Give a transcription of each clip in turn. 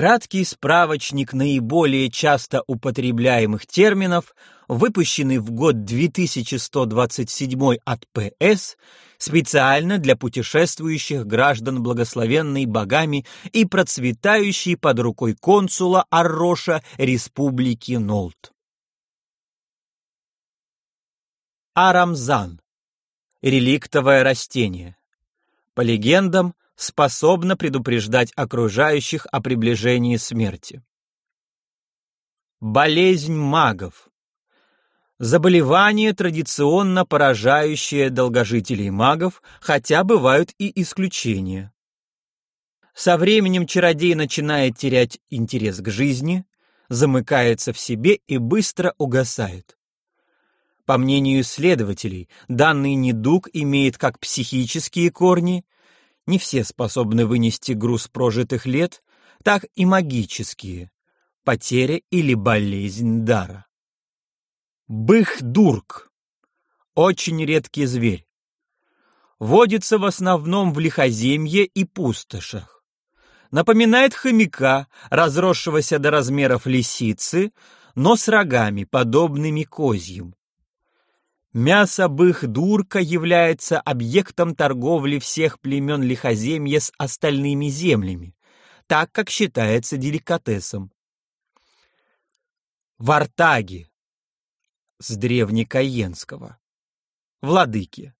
Краткий справочник наиболее часто употребляемых терминов, выпущенный в год 2127 от ПС, специально для путешествующих граждан благословенной богами и процветающей под рукой консула Арроша Республики Нолт. Арамзан. Реликтовое растение. По легендам, способно предупреждать окружающих о приближении смерти. Болезнь магов. Заболевание, традиционно поражающее долгожителей магов, хотя бывают и исключения. Со временем чародей начинает терять интерес к жизни, замыкается в себе и быстро угасает. По мнению исследователей, данный недуг имеет как психические корни, не все способны вынести груз прожитых лет, так и магические, потеря или болезнь дара. Бых-дурк. Очень редкий зверь. Водится в основном в лихоземье и пустошах. Напоминает хомяка, разросшегося до размеров лисицы, но с рогами, подобными козьим. Мясо бых-дурка является объектом торговли всех племен лихоземья с остальными землями, так как считается деликатесом. Вартаги с древнекаенского. Владыки.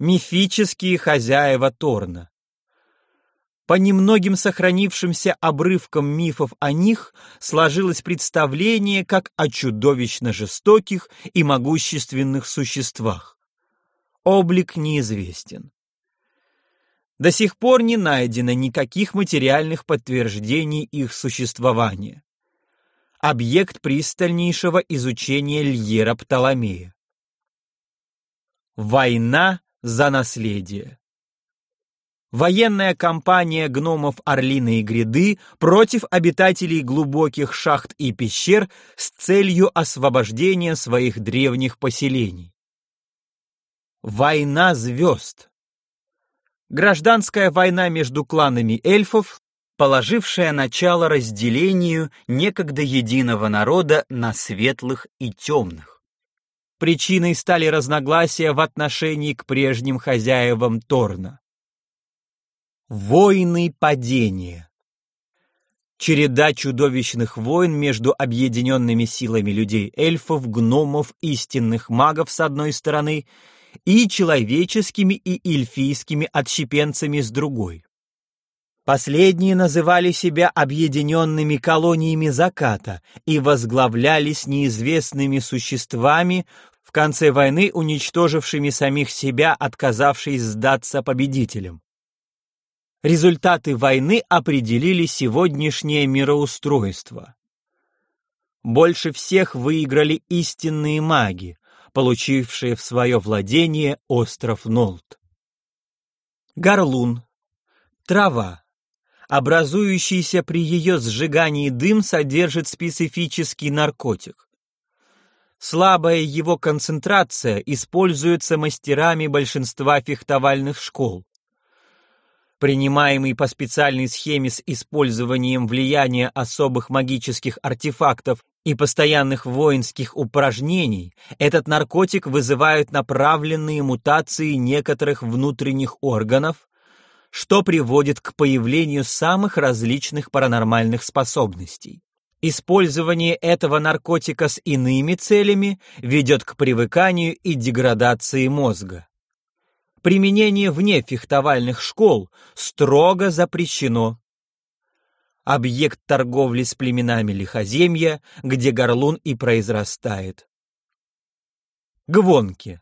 Мифические хозяева Торна. По немногим сохранившимся обрывкам мифов о них сложилось представление как о чудовищно жестоких и могущественных существах. Облик неизвестен. До сих пор не найдено никаких материальных подтверждений их существования объект пристальнейшего изучения Льера Птоломея. Война за наследие. Военная кампания гномов Орлиной гряды против обитателей глубоких шахт и пещер с целью освобождения своих древних поселений. Война звезд. Гражданская война между кланами эльфов положившая начало разделению некогда единого народа на светлых и темных. Причиной стали разногласия в отношении к прежним хозяевам Торна. Войны падения Череда чудовищных войн между объединенными силами людей-эльфов, гномов, истинных магов с одной стороны и человеческими и эльфийскими отщепенцами с другой. Последние называли себя объединенными колониями заката и возглавлялись неизвестными существами, в конце войны уничтожившими самих себя, отказавшись сдаться победителям. Результаты войны определили сегодняшнее мироустройство. Больше всех выиграли истинные маги, получившие в свое владение остров Нолт. Горлун. Трава Образующийся при ее сжигании дым содержит специфический наркотик. Слабая его концентрация используется мастерами большинства фехтовальных школ. Принимаемый по специальной схеме с использованием влияния особых магических артефактов и постоянных воинских упражнений, этот наркотик вызывает направленные мутации некоторых внутренних органов, что приводит к появлению самых различных паранормальных способностей. Использование этого наркотика с иными целями ведет к привыканию и деградации мозга. Применение вне фехтовальных школ строго запрещено. Объект торговли с племенами лихоземья, где горлун и произрастает. Гвонки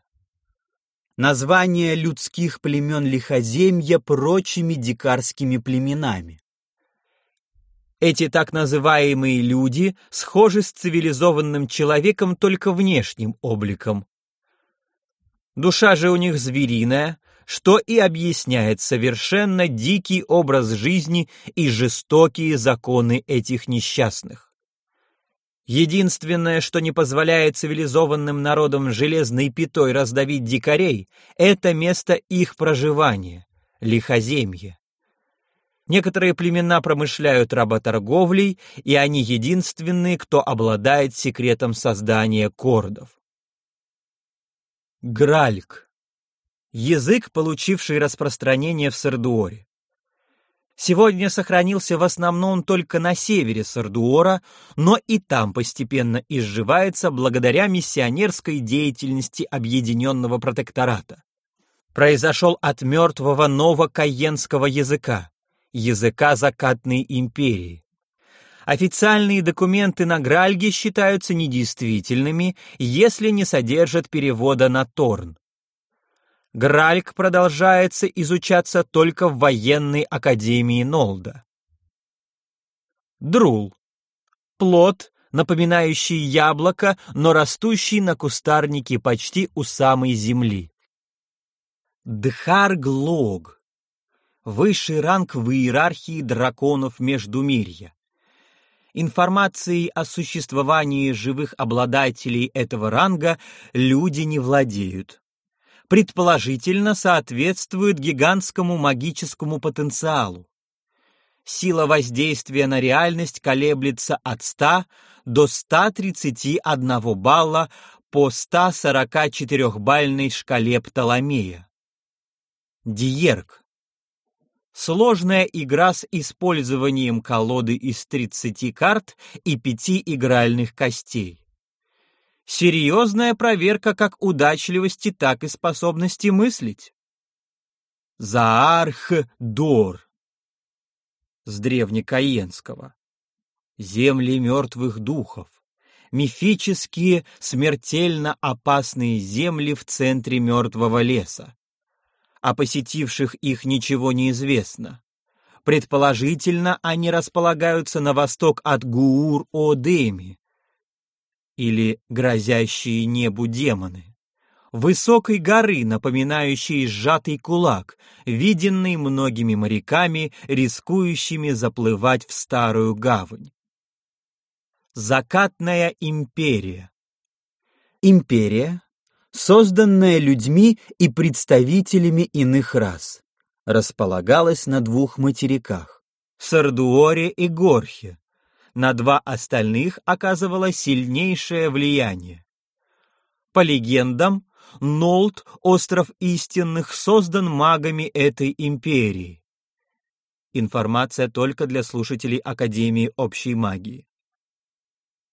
названия людских племен Лихоземья прочими дикарскими племенами. Эти так называемые люди схожи с цивилизованным человеком только внешним обликом. Душа же у них звериная, что и объясняет совершенно дикий образ жизни и жестокие законы этих несчастных. Единственное, что не позволяет цивилизованным народам железной пятой раздавить дикарей, это место их проживания — лихоземье. Некоторые племена промышляют работорговлей, и они единственные, кто обладает секретом создания кордов. Гральк. Язык, получивший распространение в Сардуоре. Сегодня сохранился в основном только на севере Сардуора, но и там постепенно изживается благодаря миссионерской деятельности Объединенного протектората. Произошел от мертвого новокаенского языка, языка закатной империи. Официальные документы на Гральге считаются недействительными, если не содержат перевода на Торн. Гральк продолжается изучаться только в военной академии Нолда. Друл. Плод, напоминающий яблоко, но растущий на кустарнике почти у самой земли. Дхарглог. Высший ранг в иерархии драконов Междумирья. Информацией о существовании живых обладателей этого ранга люди не владеют. Предположительно, соответствует гигантскому магическому потенциалу. Сила воздействия на реальность колеблется от 100 до 131 балла по 144-бальной шкале Птоломея. Диерк Сложная игра с использованием колоды из 30 карт и 5 игральных костей. Серьезная проверка как удачливости, так и способности мыслить. Заарх-Дор с древнекаенского. Земли мертвых духов. Мифические, смертельно опасные земли в центре мертвого леса о посетивших их ничего не известно. Предположительно, они располагаются на восток от Гуур-О-Деми, или грозящие небу демоны, высокой горы, напоминающей сжатый кулак, виденный многими моряками, рискующими заплывать в старую гавань. Закатная империя Империя созданная людьми и представителями иных рас, располагалась на двух материках — Сардуоре и Горхе. На два остальных оказывало сильнейшее влияние. По легендам, Нолт, остров истинных, создан магами этой империи. Информация только для слушателей Академии общей магии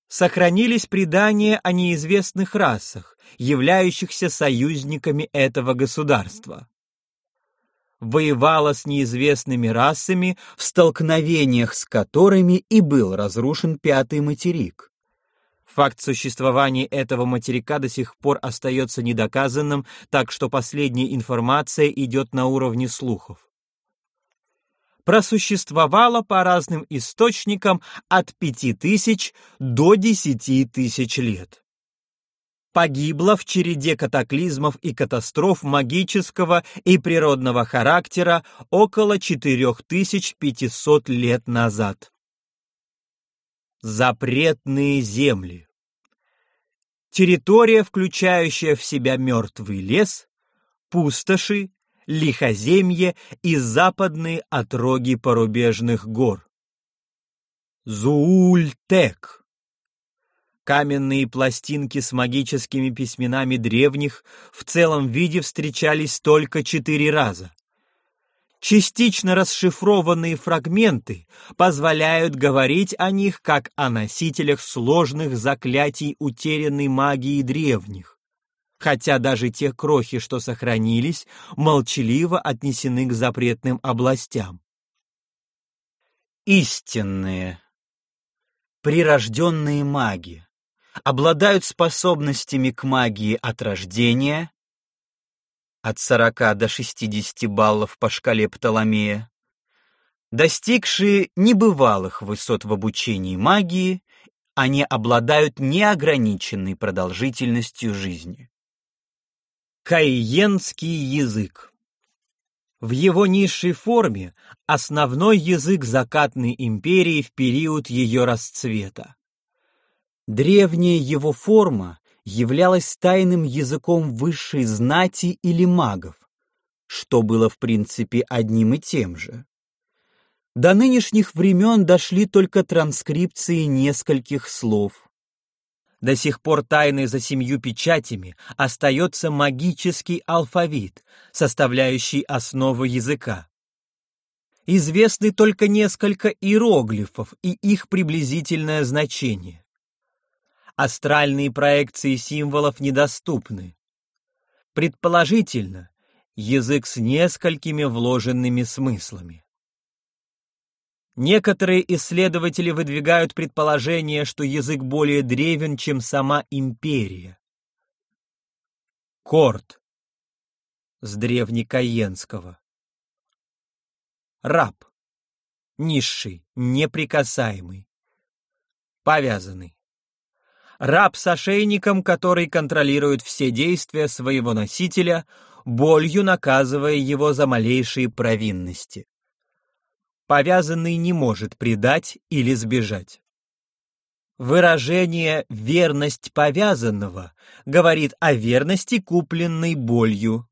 сохранились предания о неизвестных расах, являющихся союзниками этого государства. Воевала с неизвестными расами, в столкновениях с которыми и был разрушен Пятый материк. Факт существования этого материка до сих пор остается недоказанным, так что последняя информация идет на уровне слухов просуществовала по разным источникам от 5000 до 10 тысяч лет. Погибла в череде катаклизмов и катастроф магического и природного характера около 4500 лет назад. Запретные земли Территория, включающая в себя мертвый лес, пустоши, лихоземье и западные отроги порубежных гор. Зуултек. Каменные пластинки с магическими письменами древних в целом виде встречались только четыре раза. Частично расшифрованные фрагменты позволяют говорить о них как о носителях сложных заклятий утерянной магии древних хотя даже те крохи, что сохранились, молчаливо отнесены к запретным областям. Истинные, прирожденные маги обладают способностями к магии от рождения, от 40 до 60 баллов по шкале Птоломея, достигшие небывалых высот в обучении магии, они обладают неограниченной продолжительностью жизни. Кайенский язык. В его низшей форме основной язык закатной империи в период ее расцвета. Древняя его форма являлась тайным языком высшей знати или магов, что было в принципе одним и тем же. До нынешних времен дошли только транскрипции нескольких слов. До сих пор тайной за семью печатями остается магический алфавит, составляющий основу языка. Известны только несколько иероглифов и их приблизительное значение. Астральные проекции символов недоступны. Предположительно, язык с несколькими вложенными смыслами. Некоторые исследователи выдвигают предположение, что язык более древен, чем сама империя. Корт с древнекаенского. Раб. Низший, неприкасаемый. Повязанный. Раб с ошейником, который контролирует все действия своего носителя, болью наказывая его за малейшие провинности повязанный не может предать или сбежать. Выражение «верность повязанного» говорит о верности, купленной болью.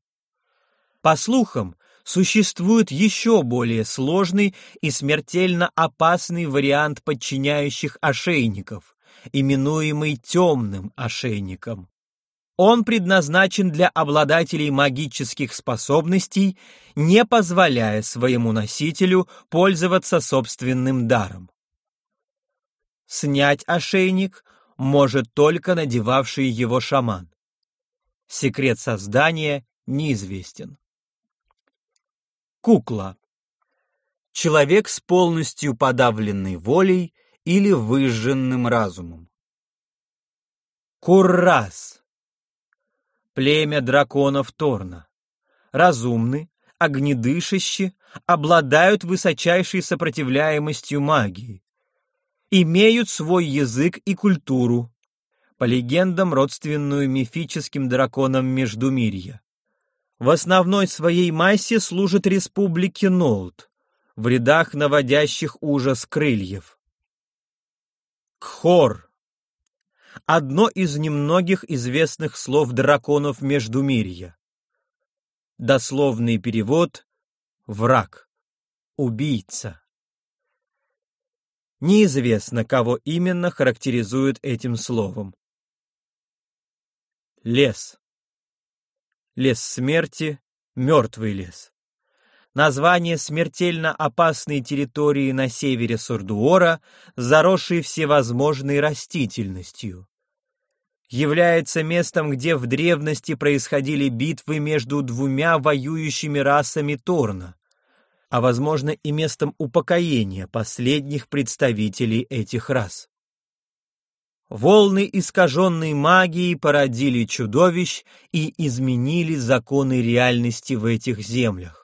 По слухам, существует еще более сложный и смертельно опасный вариант подчиняющих ошейников, именуемый темным ошейником. Он предназначен для обладателей магических способностей, не позволяя своему носителю пользоваться собственным даром. Снять ошейник может только надевавший его шаман. Секрет создания неизвестен. Кукла. Человек с полностью подавленной волей или выжженным разумом. Куррас племя драконов Торна. Разумны, огнедышащи, обладают высочайшей сопротивляемостью магии. Имеют свой язык и культуру, по легендам родственную мифическим драконам Междумирья. В основной своей массе служат республике Нолд, в рядах наводящих ужас крыльев. Кхор одно из немногих известных слов драконов Междумирья. Дословный перевод «враг», «убийца». Неизвестно, кого именно характеризуют этим словом. Лес. Лес смерти, мертвый лес. Название смертельно опасной территории на севере Сурдуора, заросшей всевозможной растительностью является местом, где в древности происходили битвы между двумя воюющими расами Торна, а, возможно, и местом упокоения последних представителей этих рас. Волны искаженной магии породили чудовищ и изменили законы реальности в этих землях.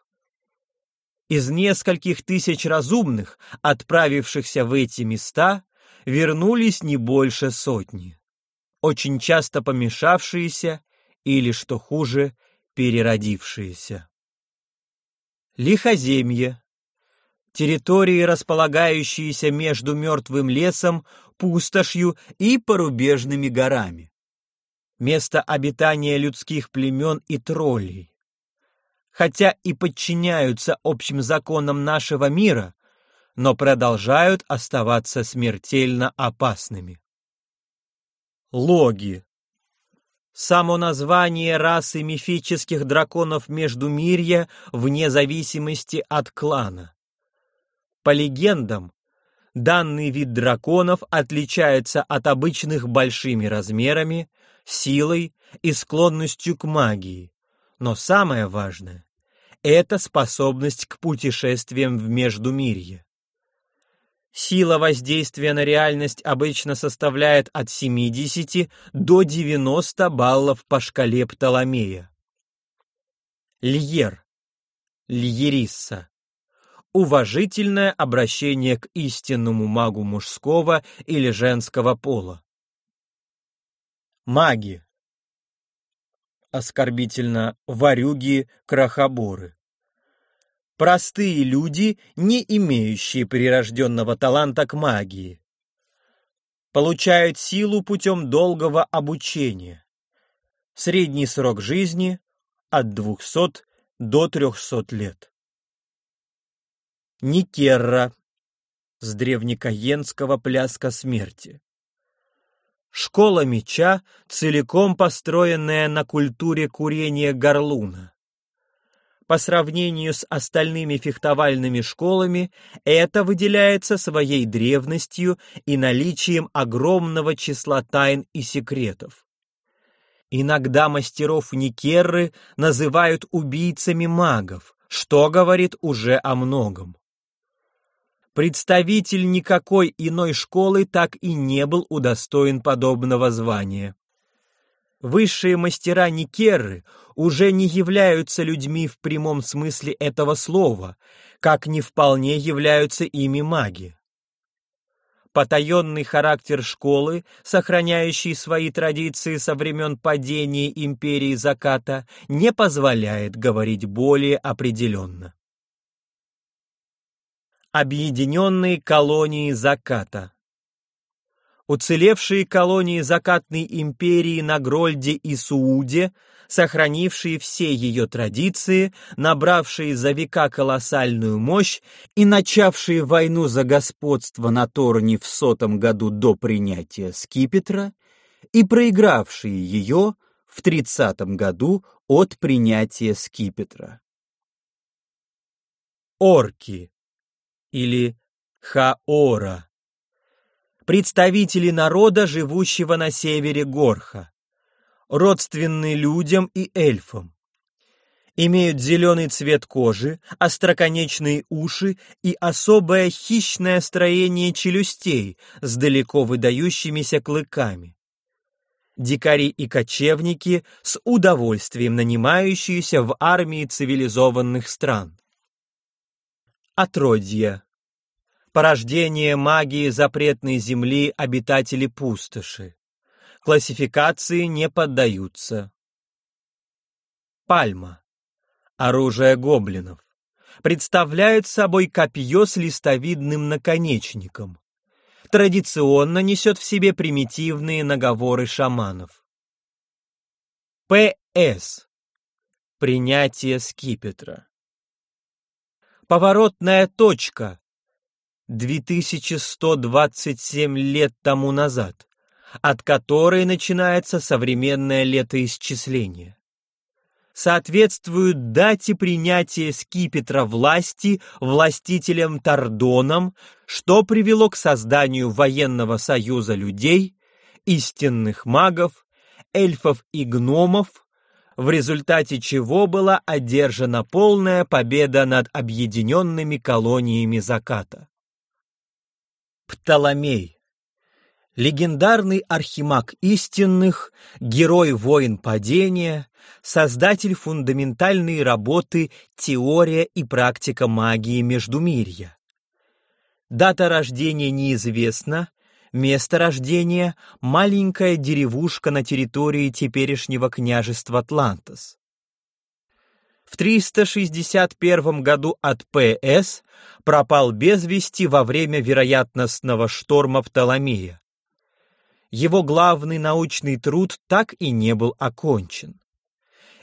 Из нескольких тысяч разумных, отправившихся в эти места, вернулись не больше сотни очень часто помешавшиеся или, что хуже, переродившиеся. Лихоземье. Территории, располагающиеся между мертвым лесом, пустошью и порубежными горами. Место обитания людских племен и троллей. Хотя и подчиняются общим законам нашего мира, но продолжают оставаться смертельно опасными. Логи. Само название расы мифических драконов Междумирья вне зависимости от клана. По легендам, данный вид драконов отличается от обычных большими размерами, силой и склонностью к магии. Но самое важное — это способность к путешествиям в Междумирье. Сила воздействия на реальность обычно составляет от 70 до 90 баллов по шкале Птоломея. Льер. Льерисса. Уважительное обращение к истинному магу мужского или женского пола. Маги. Оскорбительно варюги, крахоборы. Простые люди, не имеющие прирожденного таланта к магии. Получают силу путем долгого обучения. Средний срок жизни от 200 до 300 лет. Никерра с древнекаенского пляска смерти. Школа меча, целиком построенная на культуре курения горлуна. По сравнению с остальными фехтовальными школами, это выделяется своей древностью и наличием огромного числа тайн и секретов. Иногда мастеров Никерры называют убийцами магов, что говорит уже о многом. Представитель никакой иной школы так и не был удостоен подобного звания. Высшие мастера Никерры уже не являются людьми в прямом смысле этого слова, как не вполне являются ими маги. Потаенный характер школы, сохраняющий свои традиции со времен падения империи заката, не позволяет говорить более определенно. Объединенные колонии заката Уцелевшие колонии закатной империи на Грольде и Сууде, сохранившие все ее традиции, набравшие за века колоссальную мощь и начавшие войну за господство на Торне в сотом году до принятия скипетра, и проигравшие ее в тридцатом году от принятия скипетра. Орки или Хаора представители народа, живущего на севере Горха, родственны людям и эльфам. Имеют зеленый цвет кожи, остроконечные уши и особое хищное строение челюстей с далеко выдающимися клыками. Дикари и кочевники с удовольствием нанимающиеся в армии цивилизованных стран. Отродья порождение магии запретной земли обитатели пустоши. Классификации не поддаются. Пальма. Оружие гоблинов. Представляет собой копье с листовидным наконечником. Традиционно несет в себе примитивные наговоры шаманов. П.С. Принятие скипетра. Поворотная точка 2127 лет тому назад, от которой начинается современное летоисчисление. Соответствуют дате принятия скипетра власти властителем Тардоном, что привело к созданию военного союза людей, истинных магов, эльфов и гномов, в результате чего была одержана полная победа над объединенными колониями заката. Птоломей. Легендарный архимаг истинных, герой воин падения, создатель фундаментальной работы «Теория и практика магии Междумирья». Дата рождения неизвестна, место рождения – маленькая деревушка на территории теперешнего княжества Атлантас. В 361 году от П.С. пропал без вести во время вероятностного шторма Птоломея. Его главный научный труд так и не был окончен.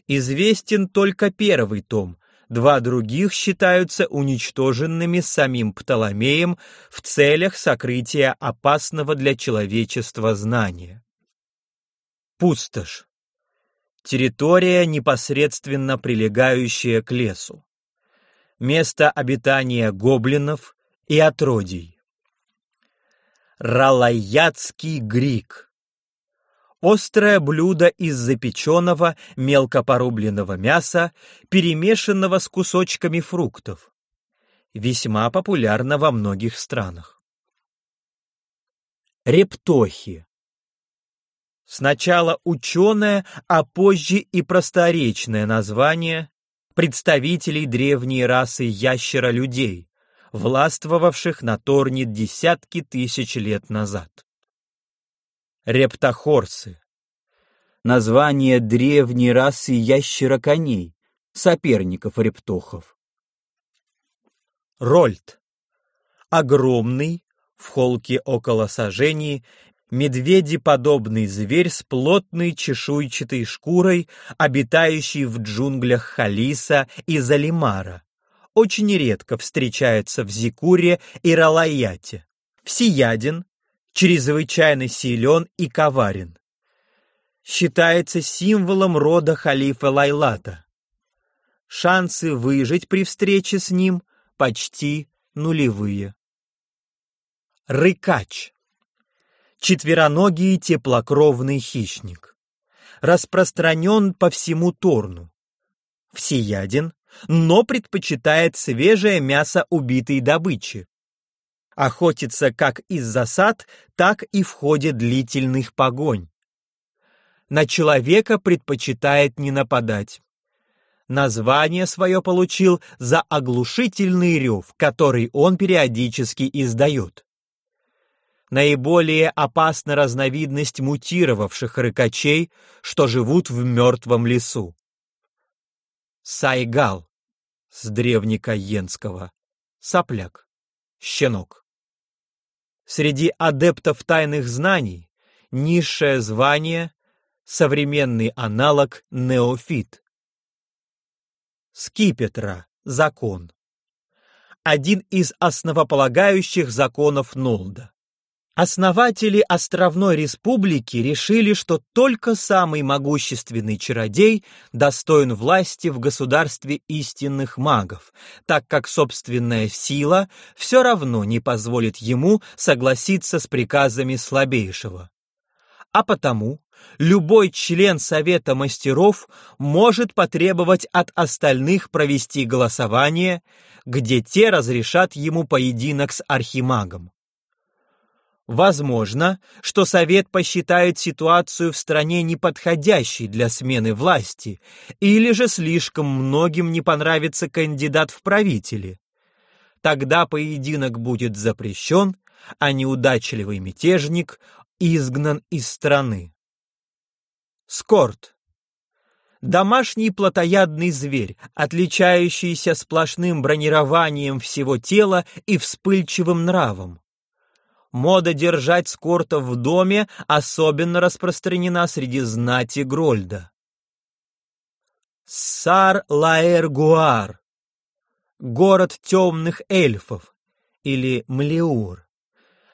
Известен только первый том, два других считаются уничтоженными самим Птоломеем в целях сокрытия опасного для человечества знания. Пустошь. Территория, непосредственно прилегающая к лесу. Место обитания гоблинов и отродий. Ралаятский грик. Острое блюдо из запеченного, мелко порубленного мяса, перемешанного с кусочками фруктов. Весьма популярно во многих странах. Рептохи. Сначала ученое, а позже и просторечное название представителей древней расы ящера-людей, властвовавших на Торне десятки тысяч лет назад. Рептохорсы. Название древней расы ящера-коней, соперников рептохов. Рольд. Огромный, в холке около сажений, медведеподобный зверь с плотной чешуйчатой шкурой, обитающий в джунглях Халиса и Залимара, очень редко встречается в Зикуре и Ралаяте. Всеяден, чрезвычайно силен и коварен. Считается символом рода халифа Лайлата. Шансы выжить при встрече с ним почти нулевые. Рыкач. Четвероногий теплокровный хищник. Распространен по всему Торну. Всеяден, но предпочитает свежее мясо убитой добычи. Охотится как из засад, так и в ходе длительных погонь. На человека предпочитает не нападать. Название свое получил за оглушительный рев, который он периодически издает. Наиболее опасна разновидность мутировавших рыкачей, что живут в мертвом лесу. Сайгал с древнекаенского. Сопляк. Щенок. Среди адептов тайных знаний низшее звание — современный аналог неофит. Скипетра. Закон. Один из основополагающих законов Нолда. Основатели островной республики решили, что только самый могущественный чародей достоин власти в государстве истинных магов, так как собственная сила все равно не позволит ему согласиться с приказами слабейшего. А потому любой член Совета мастеров может потребовать от остальных провести голосование, где те разрешат ему поединок с архимагом. Возможно, что Совет посчитает ситуацию в стране неподходящей для смены власти, или же слишком многим не понравится кандидат в правители. Тогда поединок будет запрещен, а неудачливый мятежник изгнан из страны. Скорт. Домашний плотоядный зверь, отличающийся сплошным бронированием всего тела и вспыльчивым нравом. Мода держать скортов в доме особенно распространена среди знати Грольда. Сар-Лаэр-Гуар Город темных эльфов или Млеур,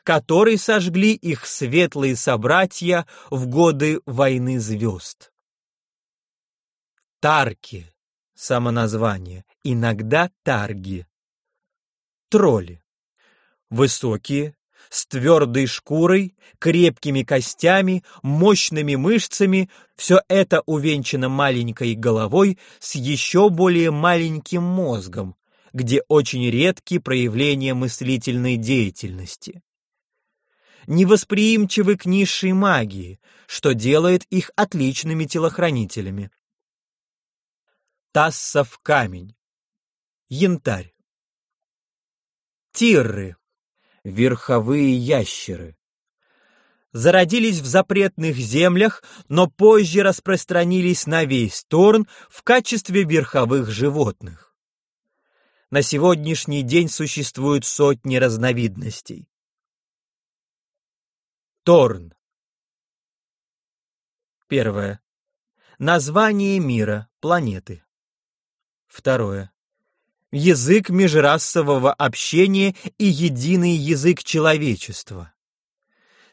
который сожгли их светлые собратья в годы войны звезд. Тарки — самоназвание, иногда тарги. Тролли. Высокие, с твердой шкурой, крепкими костями, мощными мышцами, все это увенчано маленькой головой с еще более маленьким мозгом, где очень редки проявления мыслительной деятельности. Невосприимчивы к низшей магии, что делает их отличными телохранителями. Тассов камень. Янтарь. Тирры верховые ящеры. Зародились в запретных землях, но позже распространились на весь Торн в качестве верховых животных. На сегодняшний день существуют сотни разновидностей. Торн. Первое. Название мира, планеты. Второе язык межрасового общения и единый язык человечества.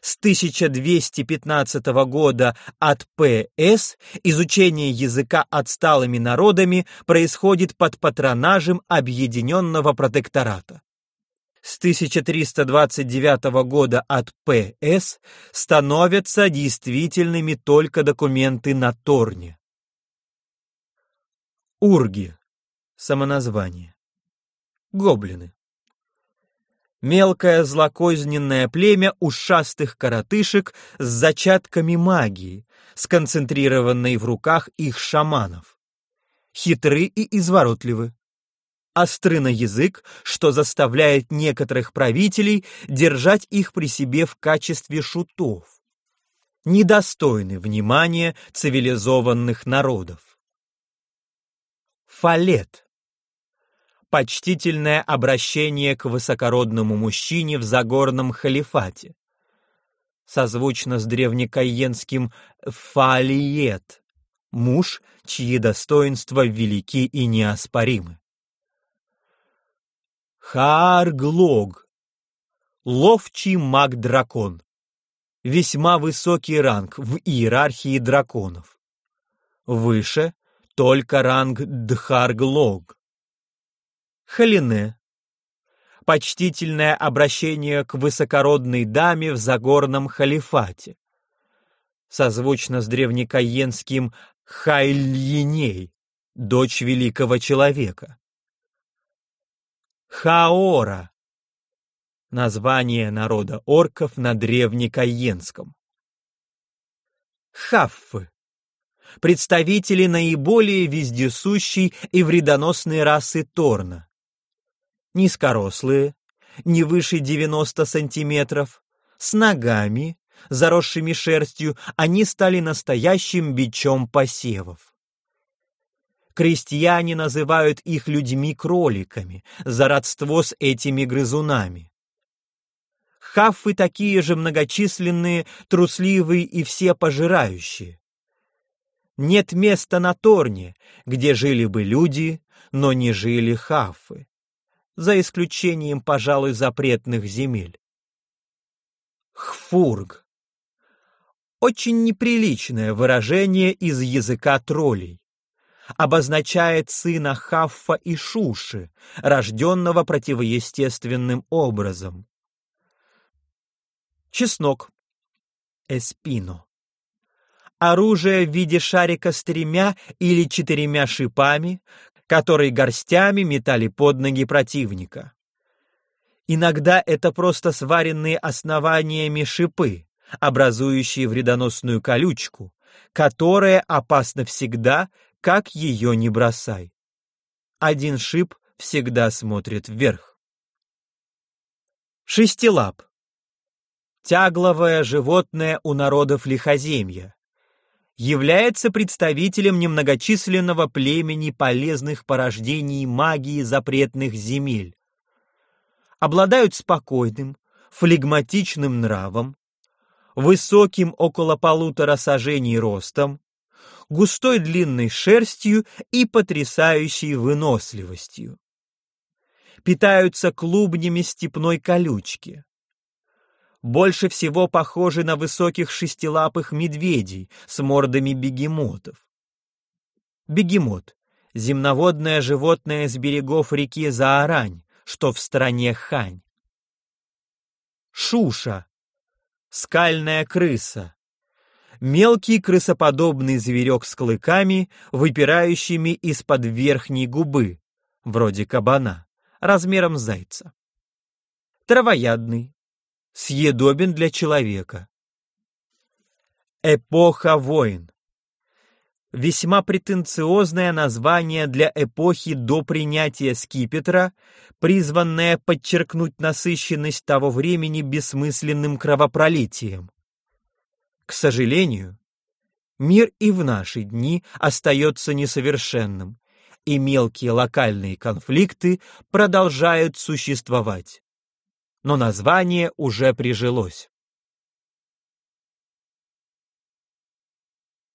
С 1215 года от П.С. изучение языка отсталыми народами происходит под патронажем Объединенного протектората. С 1329 года от П.С. становятся действительными только документы на Торне. Урги самоназвание. Гоблины. Мелкое злокозненное племя ушастых коротышек с зачатками магии, сконцентрированной в руках их шаманов. Хитры и изворотливы. Остры на язык, что заставляет некоторых правителей держать их при себе в качестве шутов. Недостойны внимания цивилизованных народов. Фалет почтительное обращение к высокородному мужчине в Загорном халифате. Созвучно с древнекаенским «фалиет» — муж, чьи достоинства велики и неоспоримы. Хаарглог. Ловчий маг-дракон. Весьма высокий ранг в иерархии драконов. Выше только ранг Дхарглог. Халине. Почтительное обращение к высокородной даме в Загорном халифате. Созвучно с древнекаенским Хайльеней, дочь великого человека. Хаора. Название народа орков на древнекаенском. Хаффы представители наиболее вездесущей и вредоносной расы Торна. Низкорослые, не выше 90 сантиметров, с ногами, заросшими шерстью, они стали настоящим бичом посевов. Крестьяне называют их людьми-кроликами за родство с этими грызунами. Хаффы такие же многочисленные, трусливые и все пожирающие. Нет места на Торне, где жили бы люди, но не жили хафы, за исключением, пожалуй, запретных земель. Хфург. Очень неприличное выражение из языка троллей. Обозначает сына Хаффа и Шуши, рожденного противоестественным образом. Чеснок. Эспино оружие в виде шарика с тремя или четырьмя шипами, которые горстями метали под ноги противника. Иногда это просто сваренные основаниями шипы, образующие вредоносную колючку, которая опасна всегда, как ее не бросай. Один шип всегда смотрит вверх. Шестилап. Тягловое животное у народов лихоземья является представителем немногочисленного племени полезных порождений магии запретных земель. Обладают спокойным, флегматичным нравом, высоким около полутора сажений ростом, густой длинной шерстью и потрясающей выносливостью. Питаются клубнями степной колючки больше всего похожи на высоких шестилапых медведей с мордами бегемотов. Бегемот — земноводное животное с берегов реки Заарань, что в стране Хань. Шуша — скальная крыса. Мелкий крысоподобный зверек с клыками, выпирающими из-под верхней губы, вроде кабана, размером с зайца. Травоядный, съедобен для человека. Эпоха войн. Весьма претенциозное название для эпохи до принятия скипетра, призванное подчеркнуть насыщенность того времени бессмысленным кровопролитием. К сожалению, мир и в наши дни остается несовершенным, и мелкие локальные конфликты продолжают существовать но название уже прижилось.